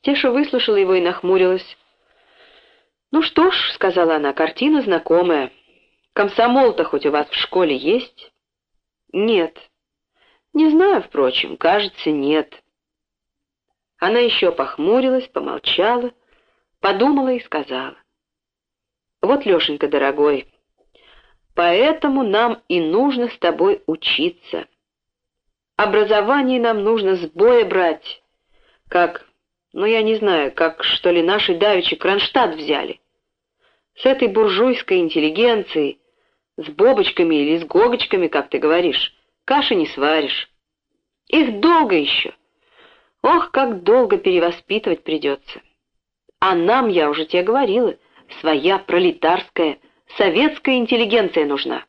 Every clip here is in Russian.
Стеша выслушала его и нахмурилась. «Ну что ж», — сказала она, — «картина знакомая. Комсомол-то хоть у вас в школе есть?» «Нет». «Не знаю, впрочем, кажется, нет». Она еще похмурилась, помолчала, подумала и сказала. «Вот, Лешенька, дорогой, поэтому нам и нужно с тобой учиться. Образование нам нужно с боя брать, как, ну я не знаю, как, что ли, наши давичи Кронштадт взяли. С этой буржуйской интеллигенцией, с бобочками или с гогочками, как ты говоришь, каши не сваришь. Их долго еще. Ох, как долго перевоспитывать придется. А нам, я уже тебе говорила, своя пролетарская, советская интеллигенция нужна.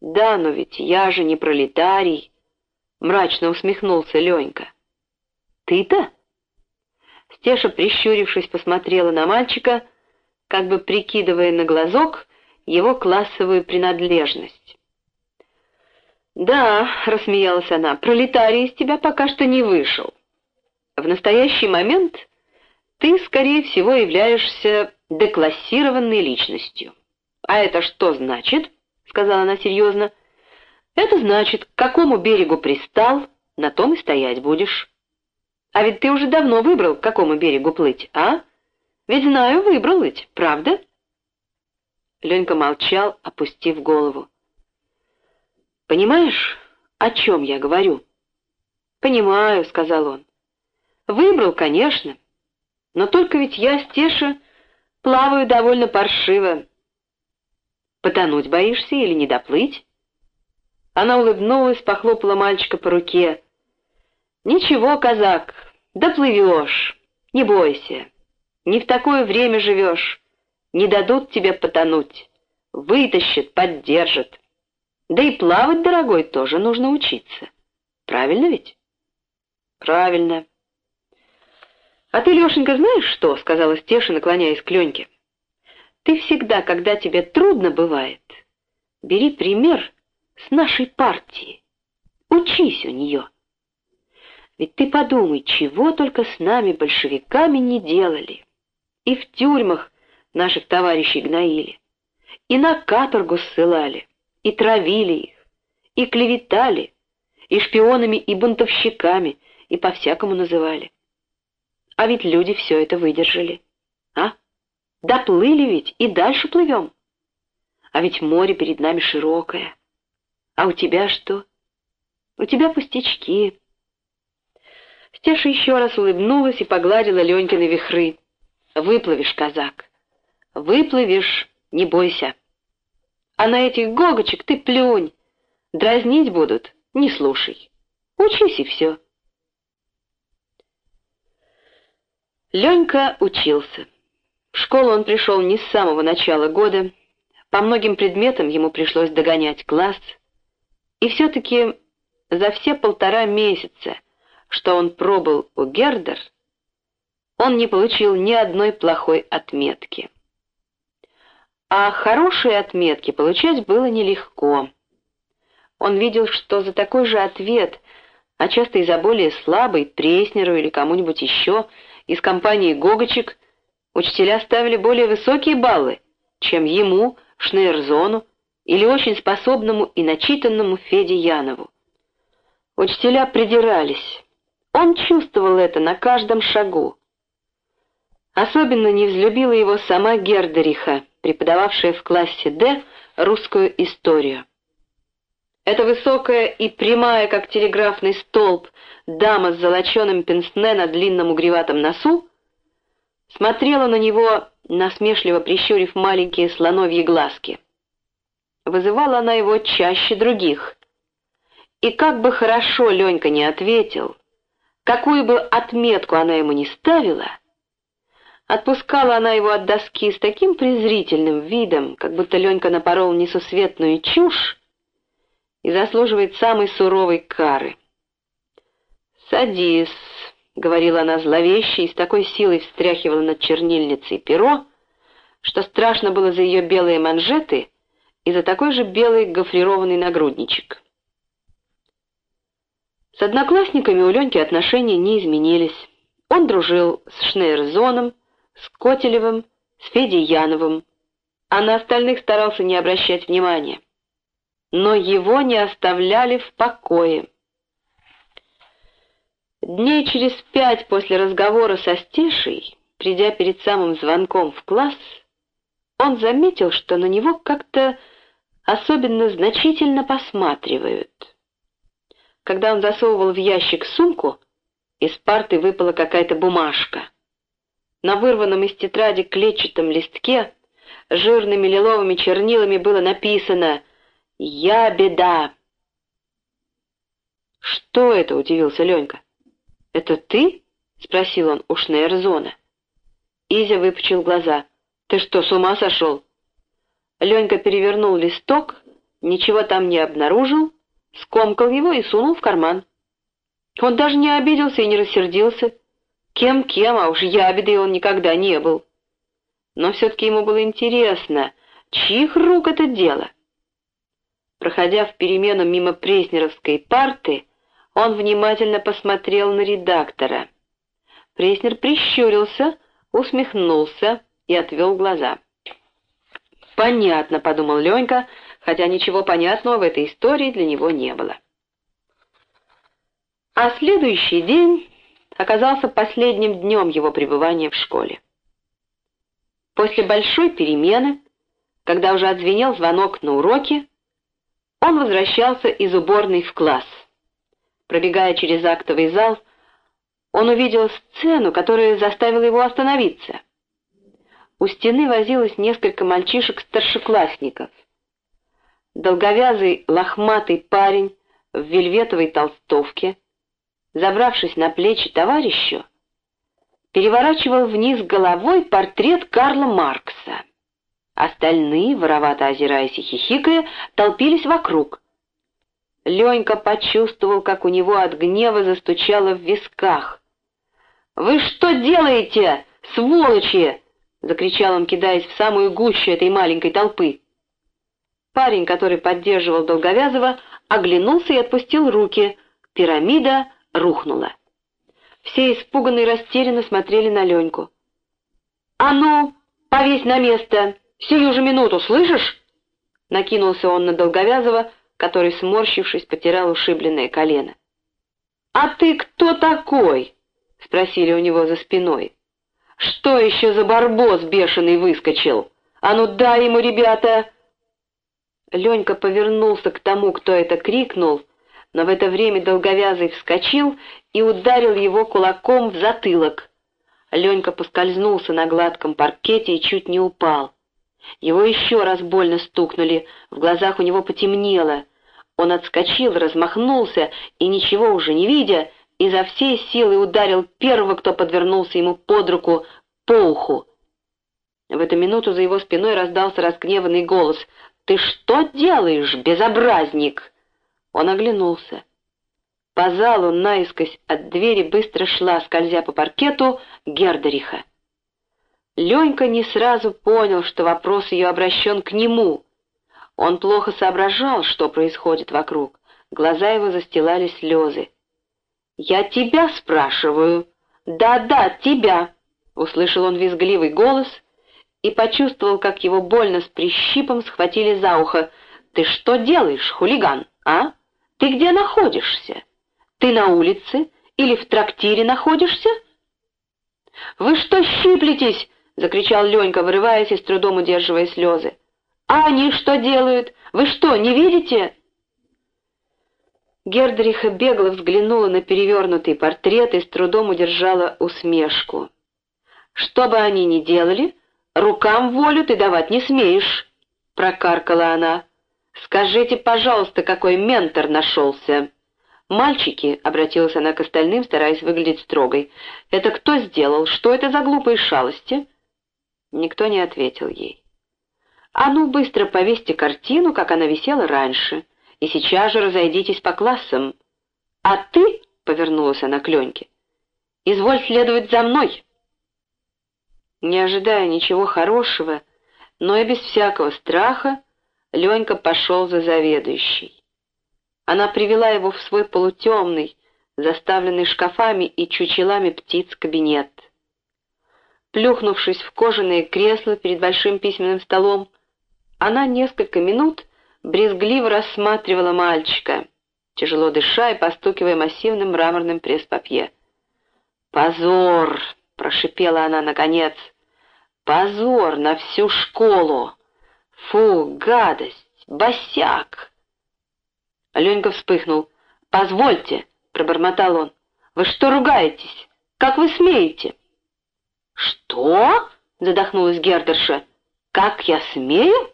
Да, но ведь я же не пролетарий, мрачно усмехнулся Ленька. Ты-то? Стеша, прищурившись, посмотрела на мальчика, как бы прикидывая на глазок его классовую принадлежность. «Да», — рассмеялась она, — «пролетарий из тебя пока что не вышел. В настоящий момент ты, скорее всего, являешься деклассированной личностью. А это что значит?» — сказала она серьезно. «Это значит, к какому берегу пристал, на том и стоять будешь. А ведь ты уже давно выбрал, к какому берегу плыть, а? Ведь знаю, выбрал ведь, правда?» Ленька молчал, опустив голову. «Понимаешь, о чем я говорю?» «Понимаю», — сказал он. «Выбрал, конечно. Но только ведь я, Стеша, плаваю довольно паршиво. Потонуть боишься или не доплыть?» Она улыбнулась, похлопала мальчика по руке. «Ничего, казак, доплывешь, не бойся. Не в такое время живешь, не дадут тебе потонуть. Вытащат, поддержат». Да и плавать, дорогой, тоже нужно учиться. Правильно ведь? Правильно. А ты, Лешенька, знаешь что? Сказала Стеша, наклоняясь к Леньке. Ты всегда, когда тебе трудно бывает, бери пример с нашей партии. Учись у нее. Ведь ты подумай, чего только с нами, большевиками, не делали. И в тюрьмах наших товарищей гноили, и на каторгу ссылали и травили их, и клеветали, и шпионами, и бунтовщиками, и по-всякому называли. А ведь люди все это выдержали. А? Доплыли ведь и дальше плывем. А ведь море перед нами широкое. А у тебя что? У тебя пустячки. Стеша еще раз улыбнулась и погладила Ленькины вихры. Выплывешь, казак. Выплывешь, не бойся. А на этих гогочек ты плюнь. Дразнить будут, не слушай. Учись и все. Ленька учился. В школу он пришел не с самого начала года. По многим предметам ему пришлось догонять класс. И все-таки за все полтора месяца, что он пробыл у Гердер, он не получил ни одной плохой отметки. А хорошие отметки получать было нелегко. Он видел, что за такой же ответ, а часто и за более слабый, Преснеру или кому-нибудь еще из компании Гогочек, учителя ставили более высокие баллы, чем ему, Шнейрзону или очень способному и начитанному Феде Янову. Учителя придирались. Он чувствовал это на каждом шагу. Особенно не взлюбила его сама Гердериха, преподававшая в классе «Д» русскую историю. Эта высокая и прямая, как телеграфный столб, дама с золоченым пенсне на длинном угреватом носу смотрела на него, насмешливо прищурив маленькие слоновьи глазки. Вызывала она его чаще других. И как бы хорошо Ленька не ответил, какую бы отметку она ему не ставила — Отпускала она его от доски с таким презрительным видом, как будто Ленька напорол несусветную чушь и заслуживает самой суровой кары. «Садись», — говорила она зловеще и с такой силой встряхивала над чернильницей перо, что страшно было за ее белые манжеты и за такой же белый гофрированный нагрудничек. С одноклассниками у Леньки отношения не изменились. Он дружил с Шнейрзоном, с Котелевым, с Федей Яновым, а на остальных старался не обращать внимания. Но его не оставляли в покое. Дней через пять после разговора со Стешей, придя перед самым звонком в класс, он заметил, что на него как-то особенно значительно посматривают. Когда он засовывал в ящик сумку, из парты выпала какая-то бумажка. На вырванном из тетради клетчатом листке жирными лиловыми чернилами было написано «Я беда». «Что это?» — удивился Ленька. «Это ты?» — спросил он у Шнейрзона. Изя выпучил глаза. «Ты что, с ума сошел?» Ленька перевернул листок, ничего там не обнаружил, скомкал его и сунул в карман. Он даже не обиделся и не рассердился. Кем-кем, а уж ябедой он никогда не был. Но все-таки ему было интересно, чьих рук это дело. Проходя в перемену мимо Преснеровской парты, он внимательно посмотрел на редактора. Преснер прищурился, усмехнулся и отвел глаза. «Понятно», — подумал Ленька, хотя ничего понятного в этой истории для него не было. А следующий день оказался последним днем его пребывания в школе. После большой перемены, когда уже отзвенел звонок на уроке, он возвращался из уборной в класс — Пробегая через актовый зал, он увидел сцену, которая заставила его остановиться. У стены возилось несколько мальчишек-старшеклассников. Долговязый лохматый парень в вельветовой толстовке, забравшись на плечи товарищу, переворачивал вниз головой портрет Карла Маркса. Остальные, воровато озираясь и хихикая, толпились вокруг — Ленька почувствовал, как у него от гнева застучало в висках. «Вы что делаете, сволочи?» — закричал он, кидаясь в самую гущу этой маленькой толпы. Парень, который поддерживал Долговязова, оглянулся и отпустил руки. Пирамида рухнула. Все испуганно и растерянно смотрели на Леньку. «А ну, повесь на место! Сию же минуту, слышишь?» Накинулся он на Долговязова, который, сморщившись, потирал ушибленное колено. «А ты кто такой?» — спросили у него за спиной. «Что еще за барбос бешеный выскочил? А ну дай ему, ребята!» Ленька повернулся к тому, кто это крикнул, но в это время долговязый вскочил и ударил его кулаком в затылок. Ленька поскользнулся на гладком паркете и чуть не упал. Его еще раз больно стукнули, в глазах у него потемнело. Он отскочил, размахнулся и, ничего уже не видя, изо всей силы ударил первого, кто подвернулся ему под руку, по уху. В эту минуту за его спиной раздался разгневанный голос. «Ты что делаешь, безобразник?» Он оглянулся. По залу наискось от двери быстро шла, скользя по паркету, Гердериха. Ленька не сразу понял, что вопрос ее обращен к нему. Он плохо соображал, что происходит вокруг. Глаза его застилали слезы. «Я тебя спрашиваю!» «Да-да, тебя!» — услышал он визгливый голос и почувствовал, как его больно с прищипом схватили за ухо. «Ты что делаешь, хулиган, а? Ты где находишься? Ты на улице или в трактире находишься?» «Вы что щиплетесь?» — закричал Ленька, вырываясь и с трудом удерживая слезы. «А они что делают? Вы что, не видите?» Гердриха бегло взглянула на перевернутый портрет и с трудом удержала усмешку. «Что бы они ни делали, рукам волю ты давать не смеешь», — прокаркала она. «Скажите, пожалуйста, какой ментор нашелся?» «Мальчики», — обратилась она к остальным, стараясь выглядеть строгой, — «это кто сделал? Что это за глупые шалости?» Никто не ответил ей. «А ну, быстро повесьте картину, как она висела раньше, и сейчас же разойдитесь по классам. А ты, — повернулась она к Леньке, — изволь следовать за мной». Не ожидая ничего хорошего, но и без всякого страха, Ленька пошел за заведующей. Она привела его в свой полутемный, заставленный шкафами и чучелами птиц кабинет. Плюхнувшись в кожаное кресло перед большим письменным столом, она несколько минут брезгливо рассматривала мальчика, тяжело дыша и постукивая массивным мраморным пресс-папье. «Позор!» — прошипела она наконец. «Позор на всю школу! Фу, гадость! Босяк!» Ленька вспыхнул. «Позвольте!» — пробормотал он. «Вы что ругаетесь? Как вы смеете?» «Что?» — задохнулась Гердерша. «Как я смею?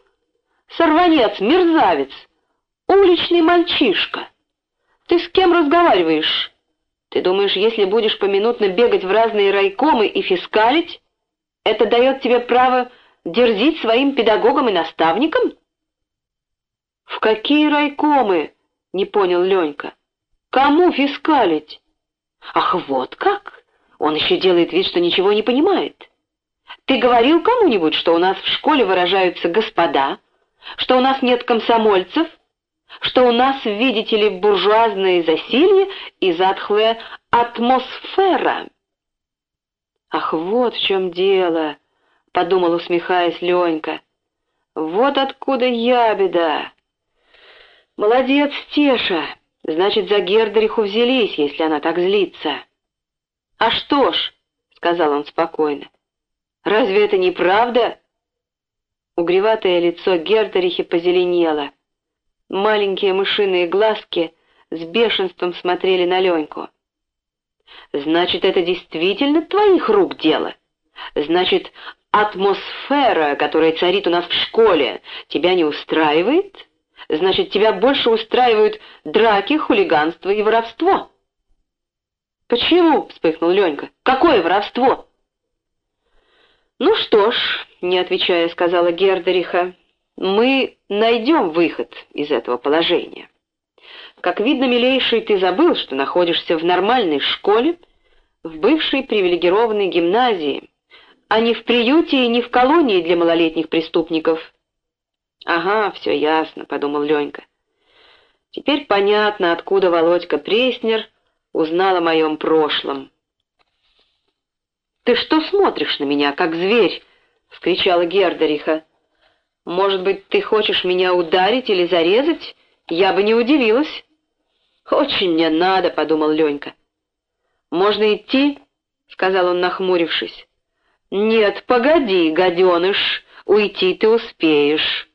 Сорванец, мерзавец, уличный мальчишка! Ты с кем разговариваешь? Ты думаешь, если будешь поминутно бегать в разные райкомы и фискалить, это дает тебе право дерзить своим педагогам и наставникам?» «В какие райкомы?» — не понял Ленька. «Кому фискалить?» «Ах, вот как! Он еще делает вид, что ничего не понимает. Ты говорил кому-нибудь, что у нас в школе выражаются «господа», что у нас нет комсомольцев, что у нас, видите ли, буржуазное засилье и затхлая атмосфера?» «Ах, вот в чем дело!» — подумал, усмехаясь Ленька. «Вот откуда ябеда!» «Молодец, Теша! Значит, за Гердериху взялись, если она так злится». «А что ж», — сказал он спокойно, — «разве это не правда?» Угреватое лицо Гердерихи позеленело. Маленькие мышиные глазки с бешенством смотрели на Леньку. «Значит, это действительно твоих рук дело? Значит, атмосфера, которая царит у нас в школе, тебя не устраивает?» Значит, тебя больше устраивают драки, хулиганство и воровство. Почему? вспыхнул Ленька. Какое воровство? Ну что ж, не отвечая, сказала Гердериха, мы найдем выход из этого положения. Как видно, милейший, ты забыл, что находишься в нормальной школе, в бывшей привилегированной гимназии, а не в приюте и не в колонии для малолетних преступников. «Ага, все ясно», — подумал Ленька. «Теперь понятно, откуда Володька Преснер узнал о моем прошлом». «Ты что смотришь на меня, как зверь?» — вскричала Гердериха. «Может быть, ты хочешь меня ударить или зарезать? Я бы не удивилась». «Очень мне надо», — подумал Ленька. «Можно идти?» — сказал он, нахмурившись. «Нет, погоди, гаденыш, уйти ты успеешь».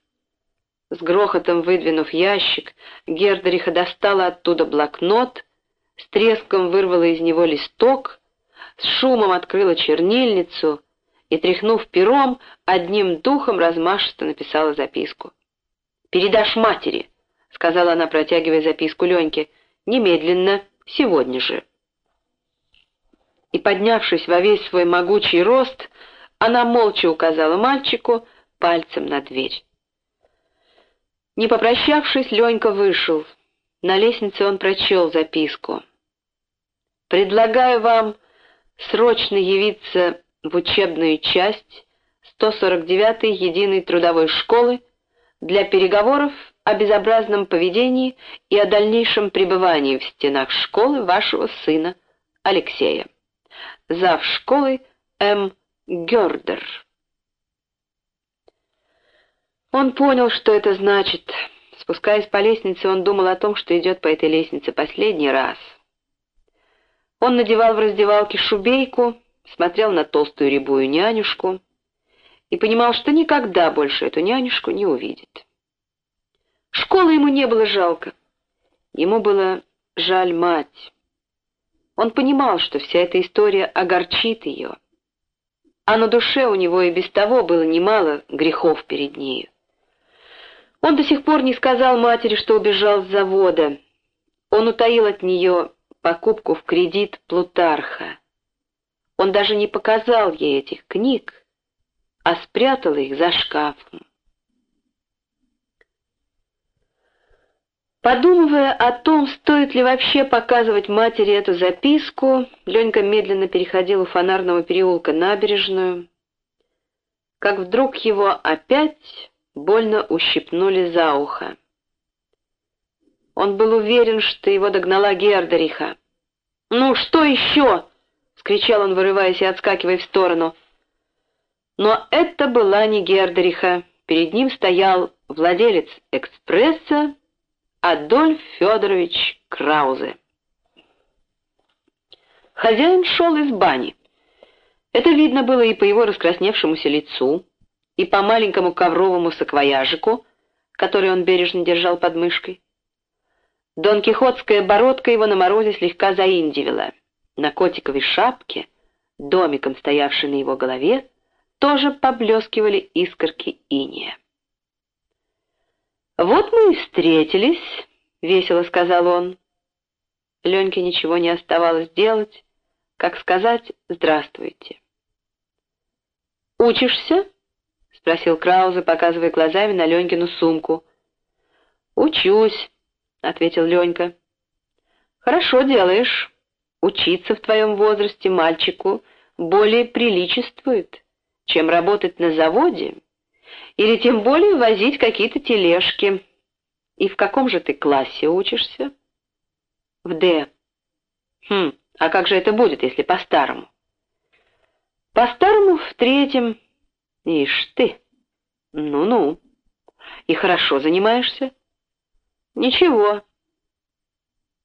С грохотом выдвинув ящик, Гердериха достала оттуда блокнот, с треском вырвала из него листок, с шумом открыла чернильницу и, тряхнув пером, одним духом размашисто написала записку. «Передашь матери», — сказала она, протягивая записку Леньке, — «немедленно, сегодня же». И, поднявшись во весь свой могучий рост, она молча указала мальчику пальцем на дверь. Не попрощавшись, Ленька вышел. На лестнице он прочел записку. «Предлагаю вам срочно явиться в учебную часть 149-й единой трудовой школы для переговоров о безобразном поведении и о дальнейшем пребывании в стенах школы вашего сына Алексея. Зав школы М. Гердер». Он понял, что это значит. Спускаясь по лестнице, он думал о том, что идет по этой лестнице последний раз. Он надевал в раздевалке шубейку, смотрел на толстую рябую нянюшку и понимал, что никогда больше эту нянюшку не увидит. Школы ему не было жалко. Ему было жаль мать. Он понимал, что вся эта история огорчит ее, а на душе у него и без того было немало грехов перед нею. Он до сих пор не сказал матери, что убежал с завода. Он утаил от нее покупку в кредит Плутарха. Он даже не показал ей этих книг, а спрятал их за шкафом. Подумывая о том, стоит ли вообще показывать матери эту записку, Ленька медленно переходил у фонарного переулка набережную, как вдруг его опять больно ущипнули за ухо. Он был уверен, что его догнала Гердериха. «Ну, что еще?» — скричал он, вырываясь и отскакивая в сторону. Но это была не Гердериха. Перед ним стоял владелец экспресса Адольф Федорович Краузе. Хозяин шел из бани. Это видно было и по его раскрасневшемуся лицу, и по маленькому ковровому саквояжику, который он бережно держал под мышкой. Дон Кихотская бородка его на морозе слегка заиндивила. На котиковой шапке, домиком стоявшей на его голове, тоже поблескивали искорки иния. «Вот мы и встретились», — весело сказал он. Леньке ничего не оставалось делать, как сказать «здравствуйте». «Учишься?» — спросил Краузе, показывая глазами на Ленькину сумку. «Учусь», — ответил Ленька. «Хорошо делаешь. Учиться в твоем возрасте мальчику более приличествует, чем работать на заводе или тем более возить какие-то тележки. И в каком же ты классе учишься?» «В Д». «Хм, а как же это будет, если по-старому?» «По-старому в третьем. Ишь ты! Ну-ну. И хорошо занимаешься?» «Ничего».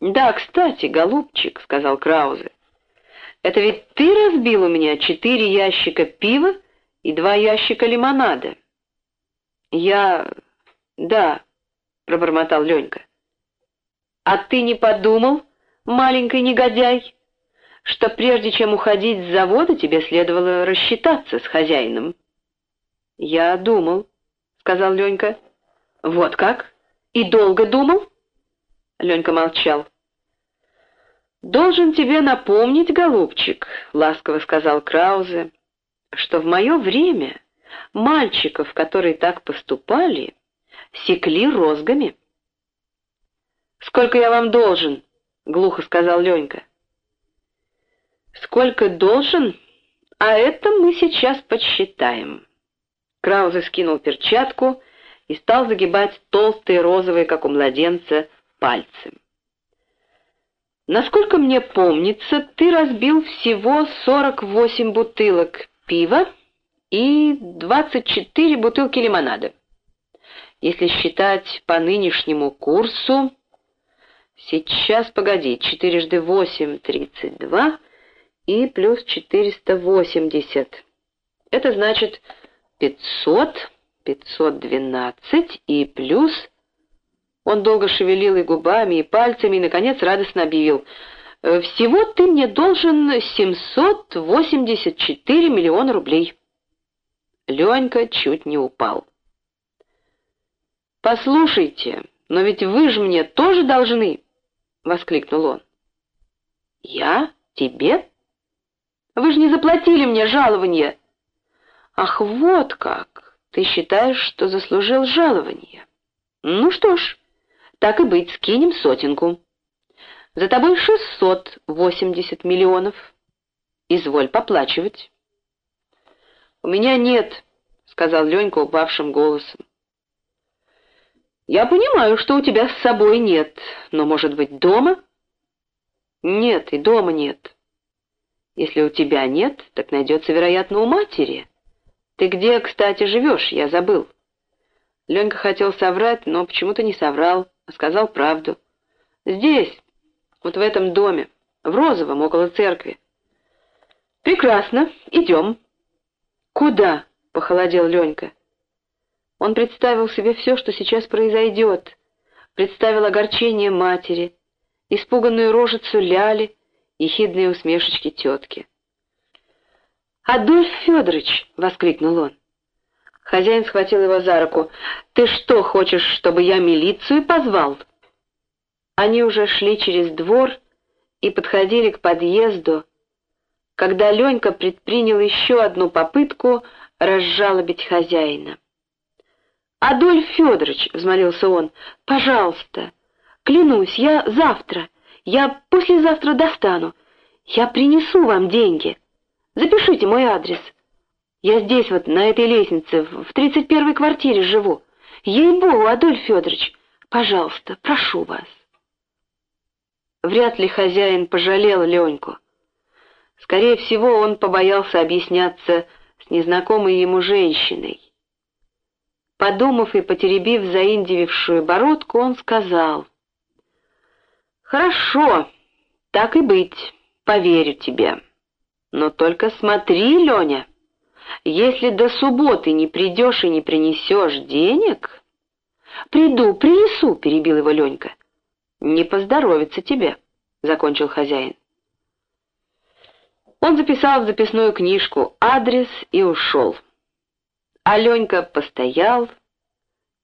«Да, кстати, голубчик», — сказал Краузе, — «это ведь ты разбил у меня четыре ящика пива и два ящика лимонада». «Я... да», — пробормотал Ленька. «А ты не подумал, маленький негодяй, что прежде чем уходить с завода, тебе следовало рассчитаться с хозяином?» «Я думал», — сказал Ленька. «Вот как?» И долго думал?» Ленька молчал. «Должен тебе напомнить, голубчик», — ласково сказал Краузе, «что в мое время мальчиков, которые так поступали, секли розгами». «Сколько я вам должен?» — глухо сказал Ленька. «Сколько должен? А это мы сейчас подсчитаем». Краузе скинул перчатку и стал загибать толстые розовые, как у младенца, пальцы. Насколько мне помнится, ты разбил всего 48 бутылок пива и 24 бутылки лимонада. Если считать по нынешнему курсу... Сейчас, погоди, четырежды восемь — тридцать два и плюс четыреста восемьдесят. Это значит пятьсот 512 и плюс... Он долго шевелил и губами, и пальцами, и, наконец, радостно объявил. «Э, «Всего ты мне должен 784 миллиона рублей». Ленька чуть не упал. «Послушайте, но ведь вы же мне тоже должны!» — воскликнул он. «Я? Тебе? Вы же не заплатили мне жалование!» «Ах, вот как! Ты считаешь, что заслужил жалование? Ну что ж, так и быть, скинем сотенку. За тобой шестьсот восемьдесят миллионов. Изволь поплачивать. У меня нет, сказал Ленька упавшим голосом. Я понимаю, что у тебя с собой нет, но, может быть, дома? Нет, и дома нет. Если у тебя нет, так найдется, вероятно, у матери. «Ты где, кстати, живешь? Я забыл». Ленька хотел соврать, но почему-то не соврал, а сказал правду. «Здесь, вот в этом доме, в розовом, около церкви». «Прекрасно, идем». «Куда?» — похолодел Ленька. Он представил себе все, что сейчас произойдет. Представил огорчение матери, испуганную рожицу Ляли и хидные усмешечки тетки. «Адольф Федорович!» — воскликнул он. Хозяин схватил его за руку. «Ты что, хочешь, чтобы я милицию позвал?» Они уже шли через двор и подходили к подъезду, когда Ленька предпринял еще одну попытку разжалобить хозяина. «Адольф Федорович!» — взмолился он. «Пожалуйста! Клянусь, я завтра, я послезавтра достану. Я принесу вам деньги». Запишите мой адрес. Я здесь вот, на этой лестнице, в тридцать первой квартире живу. Ей-богу, Адольф Федорович, пожалуйста, прошу вас. Вряд ли хозяин пожалел Леньку. Скорее всего, он побоялся объясняться с незнакомой ему женщиной. Подумав и потеребив заиндивившую бородку, он сказал, «Хорошо, так и быть, поверю тебе. Но только смотри, Леня, если до субботы не придешь и не принесешь денег...» «Приду, принесу», — перебил его Ленька. «Не поздоровится тебе», — закончил хозяин. Он записал в записную книжку адрес и ушел. Аленька постоял,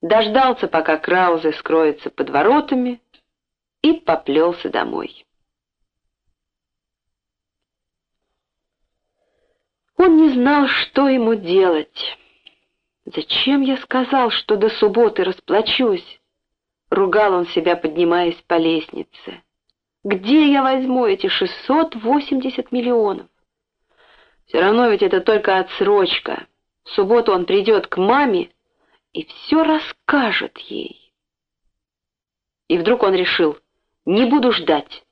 дождался, пока Краузе скроется под воротами, и поплелся домой. Он не знал, что ему делать. «Зачем я сказал, что до субботы расплачусь?» Ругал он себя, поднимаясь по лестнице. «Где я возьму эти 680 миллионов?» Все равно ведь это только отсрочка. В субботу он придет к маме и все расскажет ей. И вдруг он решил, не буду ждать,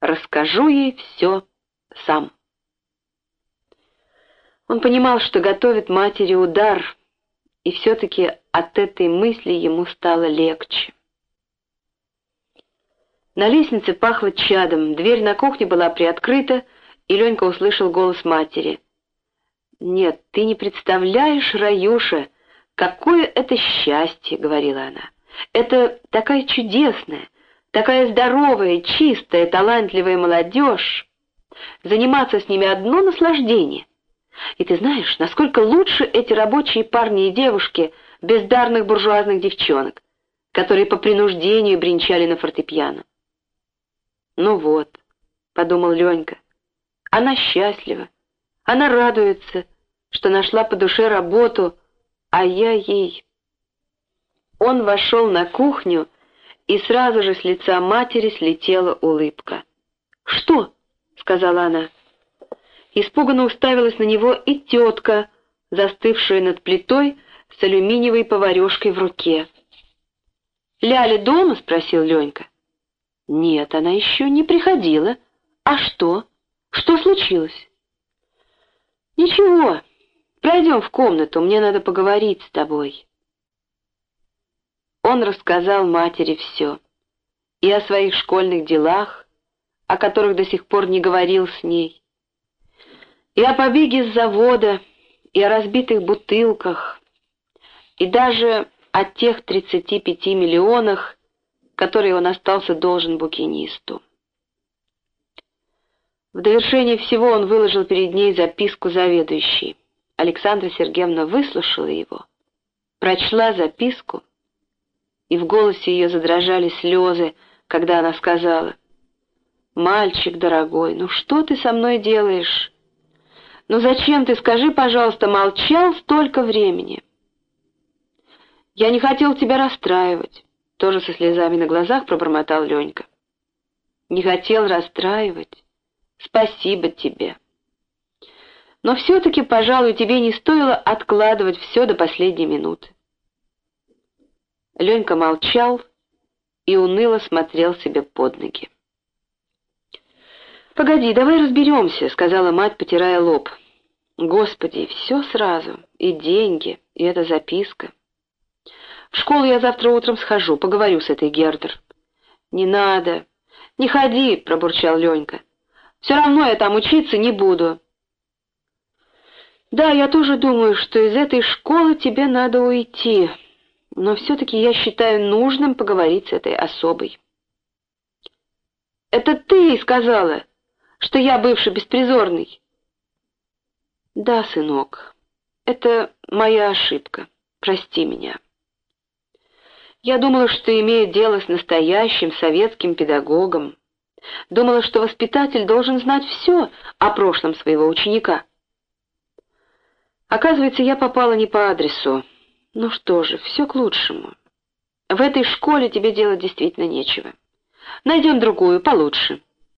расскажу ей все сам. Он понимал, что готовит матери удар, и все-таки от этой мысли ему стало легче. На лестнице пахло чадом, дверь на кухне была приоткрыта, и Ленька услышал голос матери. «Нет, ты не представляешь, Раюша, какое это счастье!» — говорила она. «Это такая чудесная, такая здоровая, чистая, талантливая молодежь. Заниматься с ними одно наслаждение. И ты знаешь, насколько лучше эти рабочие парни и девушки бездарных буржуазных девчонок, которые по принуждению бренчали на фортепиано. «Ну вот», — подумал Ленька, — она счастлива, она радуется, что нашла по душе работу, а я ей. Он вошел на кухню, и сразу же с лица матери слетела улыбка. «Что?» — сказала она. Испуганно уставилась на него и тетка, застывшая над плитой с алюминиевой поварешкой в руке. «Ляля дома?» — спросил Ленька. «Нет, она еще не приходила. А что?» Что случилось? Ничего. Пройдем в комнату, мне надо поговорить с тобой. Он рассказал матери все. И о своих школьных делах, о которых до сих пор не говорил с ней, и о побеге с завода, и о разбитых бутылках, и даже о тех 35 миллионах, которые он остался должен букинисту. В довершение всего он выложил перед ней записку заведующей. Александра Сергеевна выслушала его, прочла записку, и в голосе ее задрожали слезы, когда она сказала, «Мальчик дорогой, ну что ты со мной делаешь? Ну зачем ты, скажи, пожалуйста, молчал столько времени?» «Я не хотел тебя расстраивать», — тоже со слезами на глазах пробормотал Ленька. «Не хотел расстраивать». Спасибо тебе. Но все-таки, пожалуй, тебе не стоило откладывать все до последней минуты. Ленька молчал и уныло смотрел себе под ноги. «Погоди, давай разберемся», — сказала мать, потирая лоб. «Господи, все сразу, и деньги, и эта записка. В школу я завтра утром схожу, поговорю с этой Гердер». «Не надо, не ходи», — пробурчал Ленька. Все равно я там учиться не буду». «Да, я тоже думаю, что из этой школы тебе надо уйти, но все-таки я считаю нужным поговорить с этой особой». «Это ты сказала, что я бывший беспризорный?» «Да, сынок, это моя ошибка. Прости меня». Я думала, что имею дело с настоящим советским педагогом, Думала, что воспитатель должен знать все о прошлом своего ученика. Оказывается, я попала не по адресу. Ну что же, все к лучшему. В этой школе тебе делать действительно нечего. Найдем другую, получше.